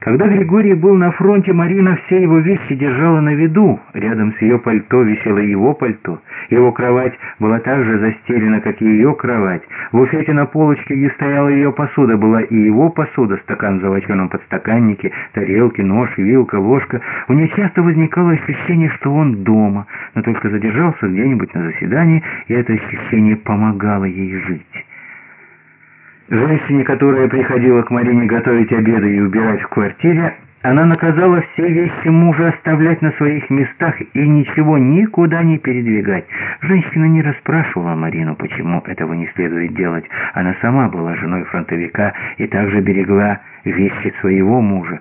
Когда Григорий был на фронте, Марина все его вещи держала на виду. Рядом с ее пальто висело его пальто. Его кровать была так же застелена, как и ее кровать. В буфете на полочке, где стояла ее посуда, была и его посуда, стакан в золоченом подстаканнике, тарелки, нож, вилка, ложка. У нее часто возникало ощущение, что он дома, но только задержался где-нибудь на заседании, и это ощущение помогало ей жить. Женщине, которая приходила к Марине готовить обеды и убирать в квартире, она наказала все вещи мужа оставлять на своих местах и ничего никуда не передвигать. Женщина не расспрашивала Марину, почему этого не следует делать. Она сама была женой фронтовика и также берегла вещи своего мужа.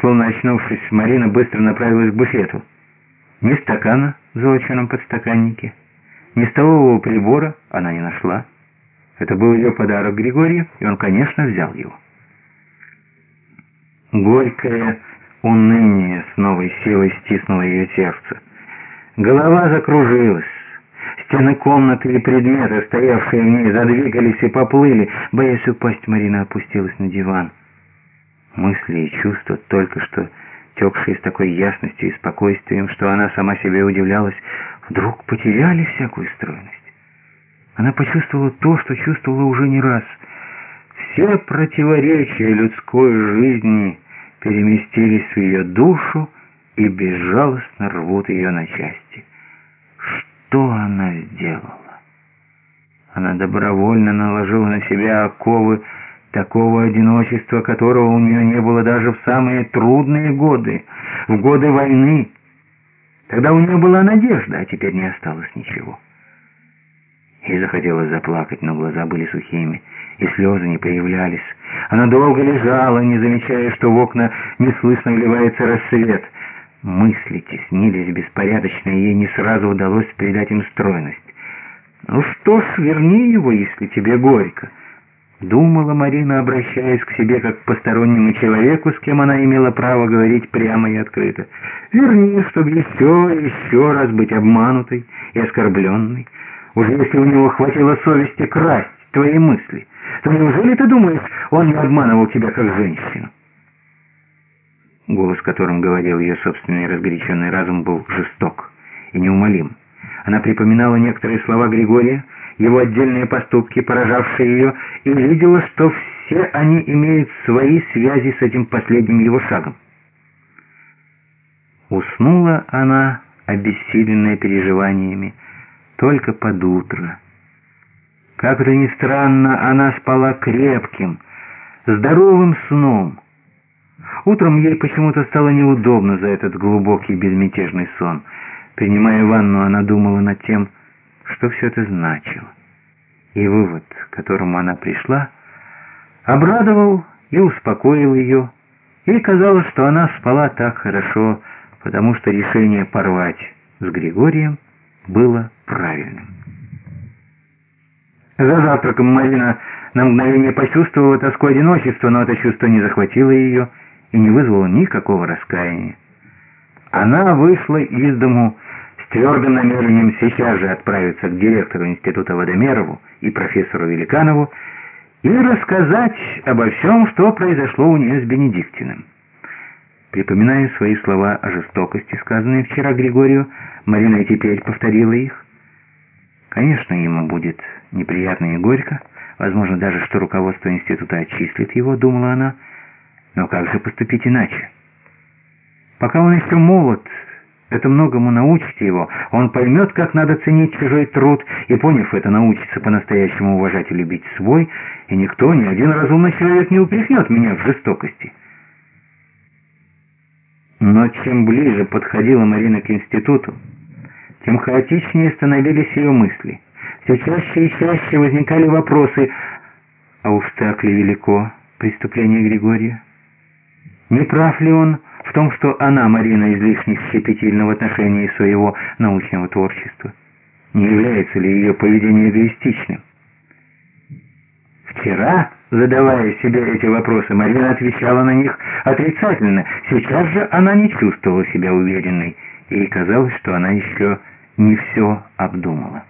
Словно очнувшись, Марина быстро направилась к буфету. Ни стакана в золоченом подстаканнике, ни столового прибора она не нашла. Это был ее подарок Григорию, и он, конечно, взял его. Горькое уныние с новой силой стиснуло ее сердце. Голова закружилась. Стены комнаты и предметы, стоявшие в ней, задвигались и поплыли. Боясь упасть, Марина опустилась на диван. Мысли и чувства, только что текшие с такой ясностью и спокойствием, что она сама себе удивлялась, вдруг потеряли всякую стройность. Она почувствовала то, что чувствовала уже не раз. Все противоречия людской жизни переместились в ее душу и безжалостно рвут ее на части. Что она сделала? Она добровольно наложила на себя оковы такого одиночества, которого у нее не было даже в самые трудные годы, в годы войны. Тогда у нее была надежда, а теперь не осталось ничего. Ей захотелось заплакать, но глаза были сухими, и слезы не появлялись. Она долго лежала, не замечая, что в окна неслышно вливается рассвет. Мысли теснились беспорядочно, и ей не сразу удалось придать им стройность. «Ну что ж, верни его, если тебе горько», — думала Марина, обращаясь к себе как к постороннему человеку, с кем она имела право говорить прямо и открыто. «Верни, чтобы еще и еще раз быть обманутой и оскорбленной». Уже если у него хватило совести красть твои мысли, то неужели ты думаешь, он не обманывал тебя как женщину? Голос, которым говорил ее собственный разгоряченный разум, был жесток и неумолим. Она припоминала некоторые слова Григория, его отдельные поступки, поражавшие ее, и видела, что все они имеют свои связи с этим последним его шагом. Уснула она, обессиленная переживаниями, только под утро. Как это ни странно, она спала крепким, здоровым сном. Утром ей почему-то стало неудобно за этот глубокий безмятежный сон. Принимая ванну, она думала над тем, что все это значило. И вывод, к которому она пришла, обрадовал и успокоил ее. Ей казалось, что она спала так хорошо, потому что решение порвать с Григорием было правильным. За завтраком Марина на мгновение почувствовала тоску одиночества, но это чувство не захватило ее и не вызвало никакого раскаяния. Она вышла из дому с твердым намерением сейчас же отправиться к директору института Водомерову и профессору Великанову и рассказать обо всем, что произошло у нее с Бенедиктиным. Припоминая свои слова о жестокости, сказанные вчера Григорию, Марина теперь повторила их. Конечно, ему будет неприятно и горько, возможно даже, что руководство института отчислит его, думала она, но как же поступить иначе? Пока он еще молод, это многому научит его, он поймет, как надо ценить чужой труд, и, поняв это, научится по-настоящему уважать и любить свой, и никто, ни один разумный человек не упрекнет меня в жестокости. Но чем ближе подходила Марина к институту, тем хаотичнее становились ее мысли. Все чаще и чаще возникали вопросы, а уж так ли велико преступление Григория? Не прав ли он в том, что она, Марина, излишне щепетильна в отношении своего научного творчества? Не является ли ее поведение эгоистичным? Вчера, задавая себе эти вопросы, Марина отвечала на них отрицательно. Сейчас же она не чувствовала себя уверенной. Ей казалось, что она еще не все обдумала.